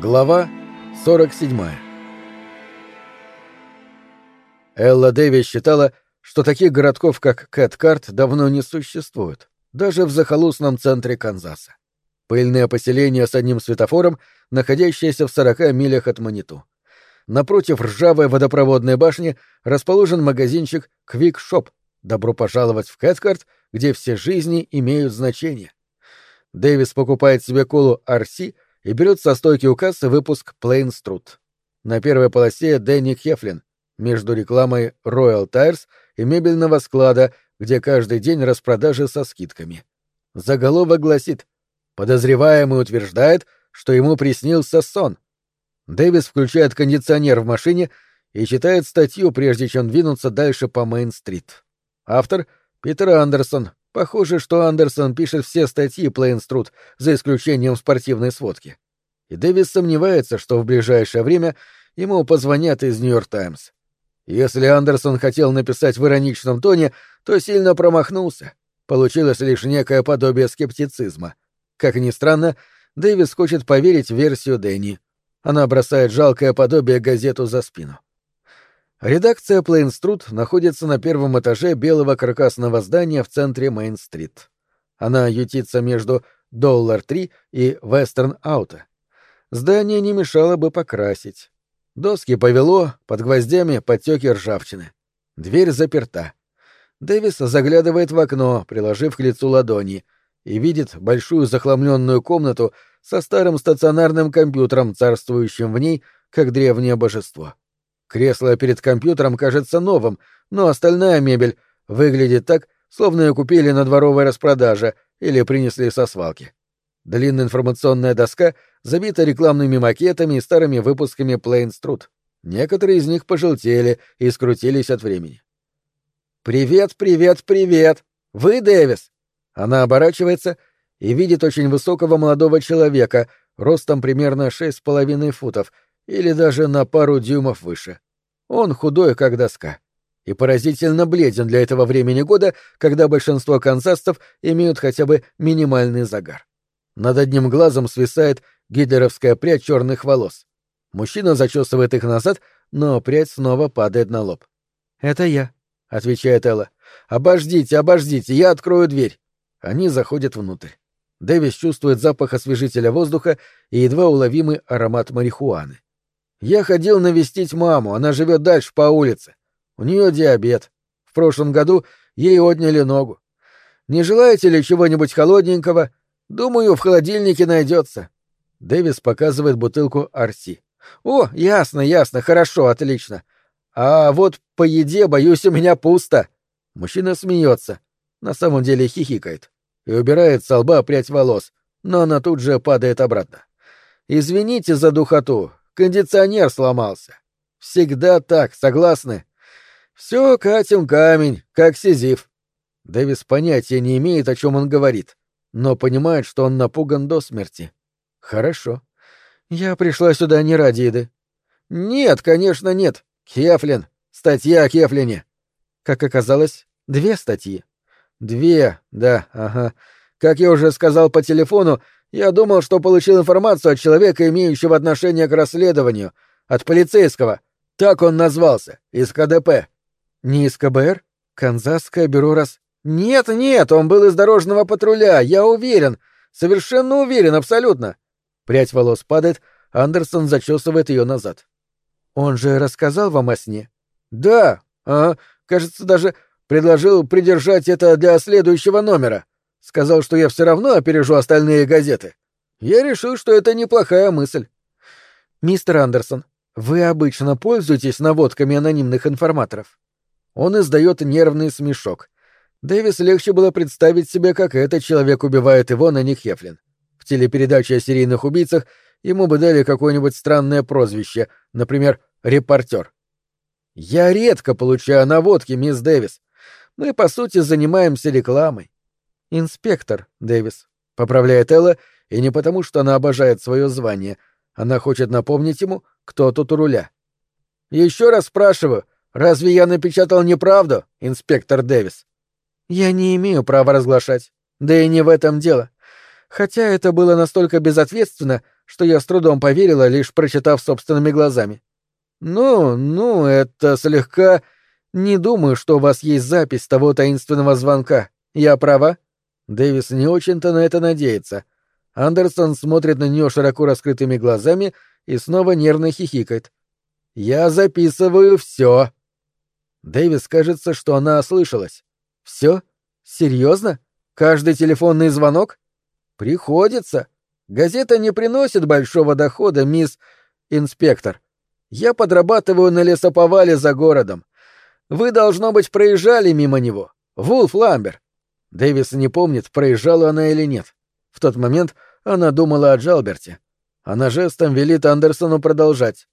Глава 47 Элла Дэви считала, что таких городков, как Кэткарт, давно не существует, даже в захолустном центре Канзаса. Пыльное поселение с одним светофором, находящееся в 40 милях от Маниту. Напротив ржавой водопроводной башни расположен магазинчик Quick Shop. Добро пожаловать в Кэткарт, где все жизни имеют значение. Дэвис покупает себе колу RC и берет со стойки у кассы выпуск Plain Strut. На первой полосе Дэнни Хефлин, между рекламой Royal Tires и мебельного склада, где каждый день распродажи со скидками. Заголовок гласит «Подозреваемый утверждает, что ему приснился сон». Дэвис включает кондиционер в машине и читает статью, прежде чем двинуться дальше по Мейн-стрит. Автор — Питер Андерсон, Похоже, что Андерсон пишет все статьи Плейнструт, за исключением спортивной сводки. И Дэвис сомневается, что в ближайшее время ему позвонят из Нью-Йорк Таймс. Если Андерсон хотел написать в ироничном тоне, то сильно промахнулся. Получилось лишь некое подобие скептицизма. Как ни странно, Дэвис хочет поверить в версию Дэнни. Она бросает жалкое подобие газету за спину. Редакция Плейнструт находится на первом этаже белого каркасного здания в центре Мейн-стрит. Она ютится между Доллар-3 и Вестерн-Аута. Здание не мешало бы покрасить. Доски повело, под гвоздями подтеки ржавчины. Дверь заперта. Дэвис заглядывает в окно, приложив к лицу ладони, и видит большую захламленную комнату со старым стационарным компьютером, царствующим в ней, как древнее божество. Кресло перед компьютером кажется новым, но остальная мебель выглядит так, словно ее купили на дворовой распродаже или принесли со свалки. Длинная информационная доска забита рекламными макетами и старыми выпусками Plain Strut. Некоторые из них пожелтели и скрутились от времени. «Привет, привет, привет! Вы Дэвис?» Она оборачивается и видит очень высокого молодого человека, ростом примерно шесть с половиной футов, или даже на пару дюймов выше. Он худой, как доска, и поразительно бледен для этого времени года, когда большинство канзасцев имеют хотя бы минимальный загар. Над одним глазом свисает гитлеровская прядь черных волос. Мужчина зачесывает их назад, но прядь снова падает на лоб. «Это я», — отвечает Элла. «Обождите, обождите, я открою дверь». Они заходят внутрь. Дэвис чувствует запах освежителя воздуха и едва уловимый аромат марихуаны. Я ходил навестить маму, она живет дальше по улице. У нее диабет. В прошлом году ей отняли ногу. Не желаете ли чего-нибудь холодненького? Думаю, в холодильнике найдется. Дэвис показывает бутылку Арси. О, ясно, ясно, хорошо, отлично. А вот по еде, боюсь, у меня пусто. Мужчина смеется, на самом деле хихикает и убирает с лба прядь волос, но она тут же падает обратно. Извините за духоту, Кондиционер сломался. Всегда так, согласны? Все катим камень, как Сизиф. Дэвис понятия не имеет, о чем он говорит, но понимает, что он напуган до смерти. Хорошо. Я пришла сюда не ради еды. Нет, конечно, нет. Кефлин. Статья о Кефлине. Как оказалось, две статьи. Две, да, ага. Как я уже сказал по телефону, я думал, что получил информацию от человека, имеющего отношение к расследованию, от полицейского. Так он назвался, из КДП. Не из КБР? Канзасское бюро рас... Нет, нет, он был из дорожного патруля, я уверен. Совершенно уверен, абсолютно. Прядь волос падает, Андерсон зачесывает ее назад. Он же рассказал вам о сне? Да, а, кажется, даже предложил придержать это для следующего номера. Сказал, что я все равно опережу остальные газеты. Я решил, что это неплохая мысль. Мистер Андерсон, вы обычно пользуетесь наводками анонимных информаторов? Он издает нервный смешок. Дэвис легче было представить себе, как этот человек убивает его на них Хефлин. В телепередаче о серийных убийцах ему бы дали какое-нибудь странное прозвище, например, «репортер». «Я редко получаю наводки, мисс Дэвис. Мы, по сути, занимаемся рекламой. «Инспектор, Дэвис», — поправляет Элла, и не потому, что она обожает свое звание. Она хочет напомнить ему, кто тут у руля. «Еще раз спрашиваю, разве я напечатал неправду, инспектор Дэвис?» «Я не имею права разглашать. Да и не в этом дело. Хотя это было настолько безответственно, что я с трудом поверила, лишь прочитав собственными глазами. Ну, ну, это слегка... Не думаю, что у вас есть запись того таинственного звонка. Я права? Дэвис не очень-то на это надеется. Андерсон смотрит на нее широко раскрытыми глазами и снова нервно хихикает. «Я записываю все. Дэвис кажется, что она ослышалась. Все? Серьезно? Каждый телефонный звонок? Приходится. Газета не приносит большого дохода, мисс инспектор. Я подрабатываю на лесоповале за городом. Вы, должно быть, проезжали мимо него. Вулф Ламбер. Дэвис не помнит, проезжала она или нет. В тот момент она думала о Джалберте. Она жестом велит Андерсону продолжать.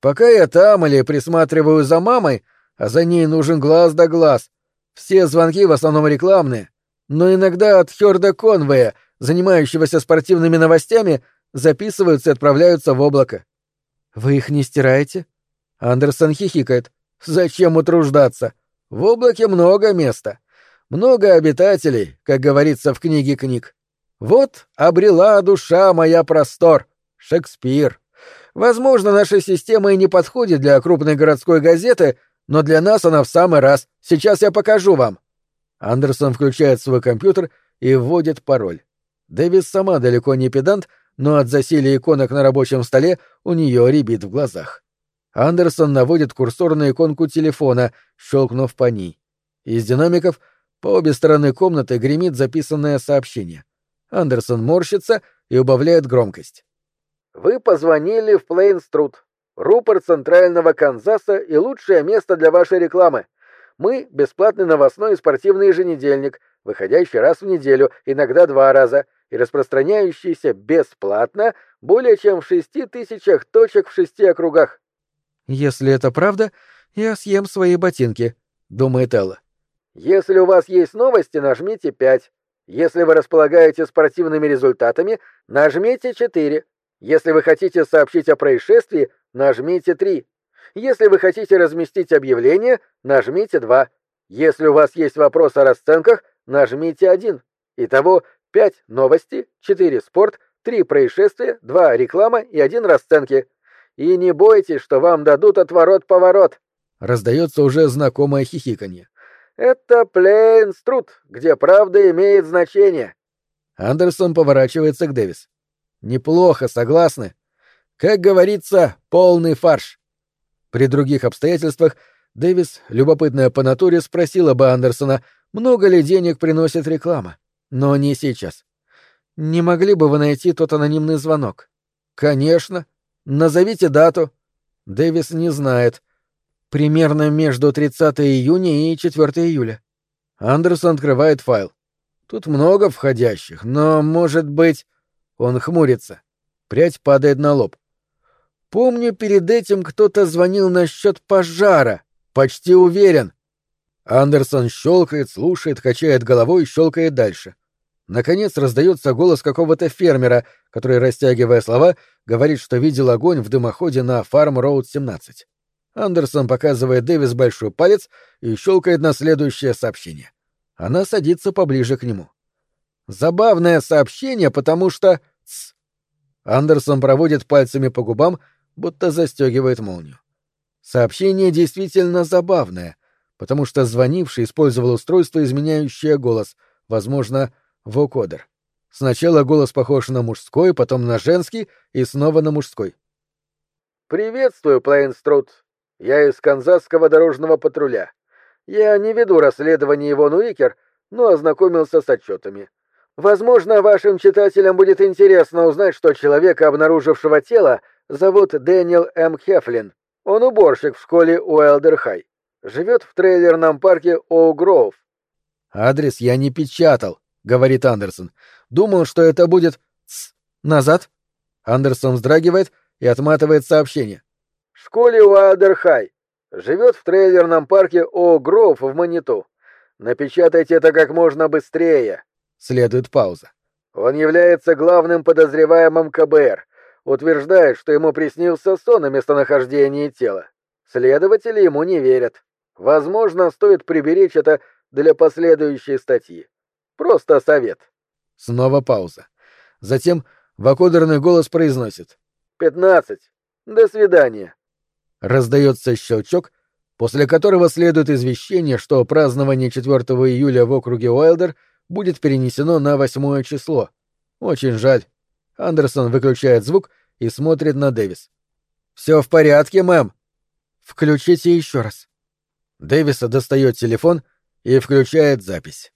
«Пока я там или присматриваю за мамой, а за ней нужен глаз да глаз. Все звонки в основном рекламные, но иногда от Хёрда Конвея, занимающегося спортивными новостями, записываются и отправляются в облако. Вы их не стираете? Андерсон хихикает. Зачем утруждаться? В облаке много места. Много обитателей, как говорится в книге книг. Вот обрела душа моя простор. Шекспир. Возможно, наша система и не подходит для крупной городской газеты, но для нас она в самый раз. Сейчас я покажу вам. Андерсон включает свой компьютер и вводит пароль. Дэвис сама далеко не педант, но от засилия иконок на рабочем столе у нее рябит в глазах. Андерсон наводит курсор на иконку телефона, щелкнув по ней. Из динамиков по обе стороны комнаты гремит записанное сообщение. Андерсон морщится и убавляет громкость. «Вы позвонили в Плейнструт. Рупор Центрального Канзаса и лучшее место для вашей рекламы. Мы — бесплатный новостной и спортивный еженедельник, выходящий раз в неделю, иногда два раза, и распространяющийся бесплатно более чем в шести тысячах точек в шести округах. «Если это правда, я съем свои ботинки», — думает Элла. «Если у вас есть новости, нажмите пять. Если вы располагаете спортивными результатами, нажмите четыре. Если вы хотите сообщить о происшествии, нажмите три. Если вы хотите разместить объявление, нажмите два. Если у вас есть вопрос о расценках, нажмите один. Итого пять новости, четыре спорт, три происшествия, два реклама и один расценки. И не бойтесь, что вам дадут отворот-поворот. Раздается уже знакомое хихиканье. Это Плейнструт, где правда имеет значение. Андерсон поворачивается к Дэвис. Неплохо, согласны. Как говорится, полный фарш. При других обстоятельствах Дэвис, любопытная по натуре, спросила бы Андерсона, много ли денег приносит реклама. Но не сейчас. Не могли бы вы найти тот анонимный звонок? Конечно. Назовите дату. Дэвис не знает. Примерно между 30 июня и 4 июля. Андерсон открывает файл. Тут много входящих, но, может быть... Он хмурится. Прядь падает на лоб. Помню, перед этим кто-то звонил насчет пожара. Почти уверен. Андерсон щелкает, слушает, качает головой и щелкает дальше. Наконец раздается голос какого-то фермера, который, растягивая слова, говорит, что видел огонь в дымоходе на Фарм Роуд 17. Андерсон показывает Дэвис большой палец и щелкает на следующее сообщение. Она садится поближе к нему. Забавное сообщение, потому что... Тс. Андерсон проводит пальцами по губам, будто застегивает молнию. Сообщение действительно забавное, потому что звонивший использовал устройство, изменяющее голос, возможно, вокодер. Сначала голос похож на мужской, потом на женский и снова на мужской. «Приветствую, Плейнструт. Я из Канзасского дорожного патруля. Я не веду расследование Ивон Уикер, но ознакомился с отчетами. Возможно, вашим читателям будет интересно узнать, что человека, обнаружившего тело, зовут Дэниел М. Хефлин. Он уборщик в школе Уэлдерхай. Живет в трейлерном парке Оу-Гроув. «Адрес я не печатал», — говорит Андерсон. «Думал, что это будет... Тс, назад». Андерсон вздрагивает и отматывает сообщение. «В школе Уэлдерхай. Живет в трейлерном парке Оу-Гроув в Маниту. Напечатайте это как можно быстрее». Следует пауза. Он является главным подозреваемым КБР. Утверждает, что ему приснился сон о местонахождении тела. Следователи ему не верят. Возможно, стоит приберечь это для последующей статьи. Просто совет. Снова пауза. Затем вакодерный голос произносит «Пятнадцать. До свидания». Раздается щелчок, после которого следует извещение, что празднование 4 июля в округе Уайлдер будет перенесено на 8 число. Очень жаль. Андерсон выключает звук и смотрит на Дэвис. «Все в порядке, мэм?» «Включите еще раз». Дэвиса достает телефон и включает запись.